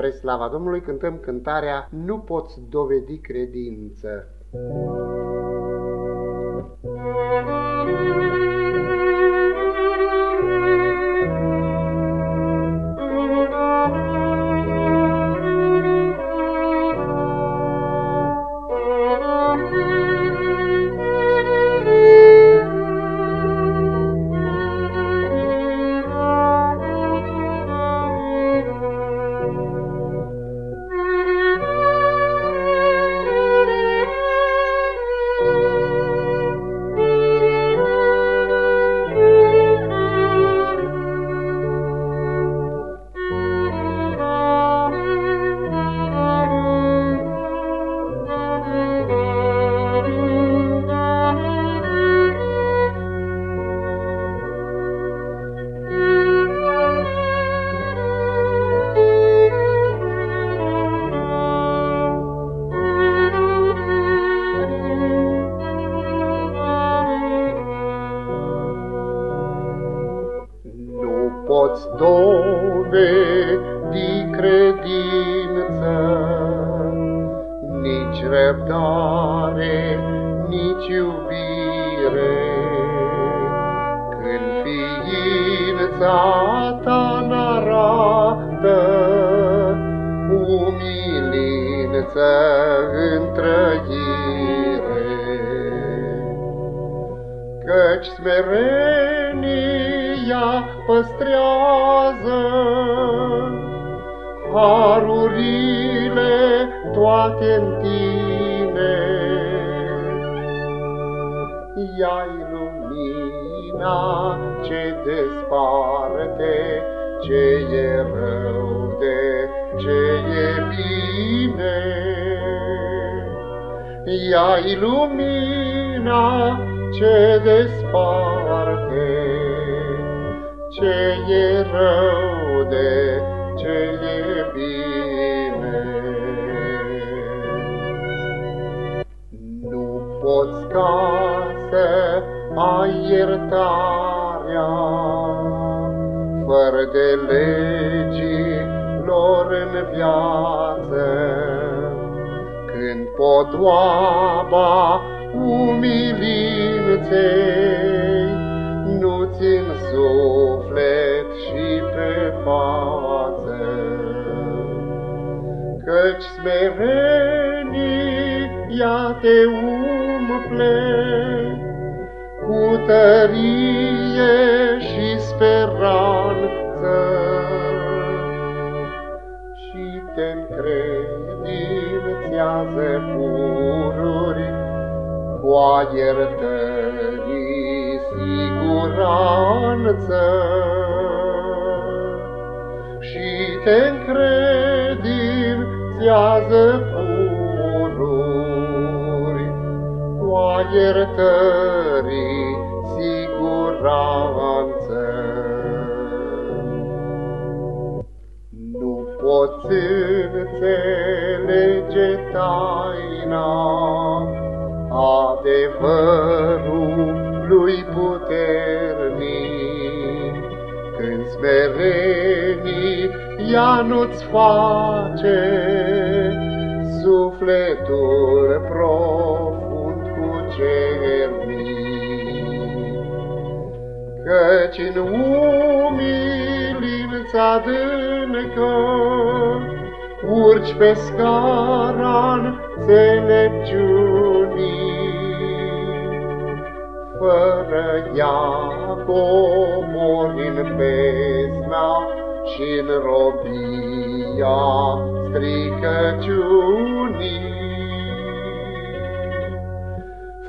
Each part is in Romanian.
Spre slava Domnului cântăm cântarea Nu poți dovedi credință. Poți dovedi credință, nici răbdare, nici iubire. Când ființa ta n-arată umilință în trăire, căci smerenie ea păstrează harurile toate în tine. Ia-i lumina ce desparte ce e rău de ce e bine. Ia-i lumina ce desparte ce e rău de ce e bine. Nu poți ca să ai iertarea fără de legii lor în viață, când podoaba umilinței nu țin suflet și pe față. Căci smerenia te umple cu tărie și speranță și te încredințează pururi cu iertării siguranță și te încredințează pururi cu iertării siguranță. Nu poți înțelege taina adevărului puternic, când smerenii ea nu-ți face sufletul profund cu cernic. Căci în umilința adâncă urci pe scara înțelepciunii, fără ea comor în pesna și în robia stricăciunii.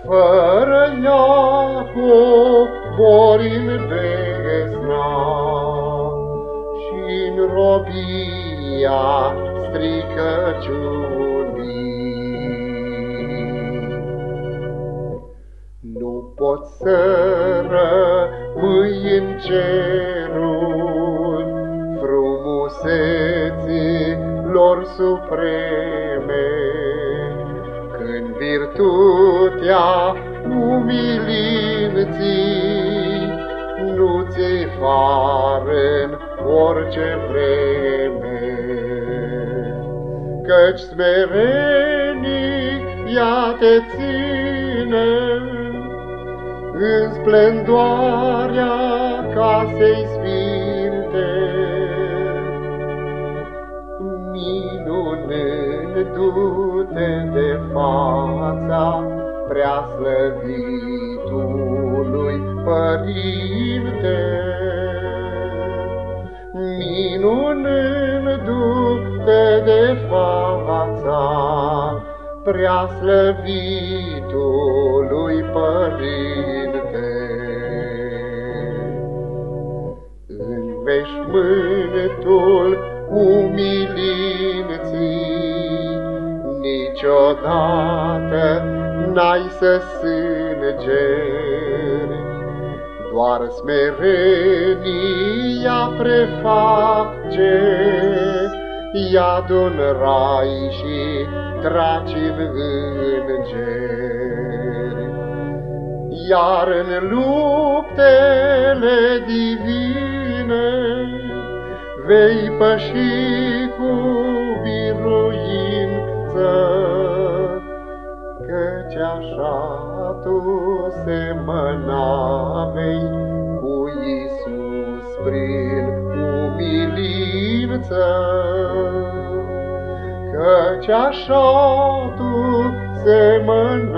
Fără ea comor în pesna și în robia stricăciunii. Nu pot să rămâi în cerul frumuseții lor supreme, când virtutea umilinții nu ți fară în orice vreme. Căci smerenii ea te ține în splendoarea casei sfinte. Minunându-te de fața prea slăvitului Părinte, minunându-te de fața prea slăvitului Părinte. În veșmântul umilinții niciodată n-ai să sângeri, doar smerenia preface, iadul rai și traci în îngeri. Iar în luptele divine vei păși cu biruință, căci așa tu semăna vei Căci așa tu semăna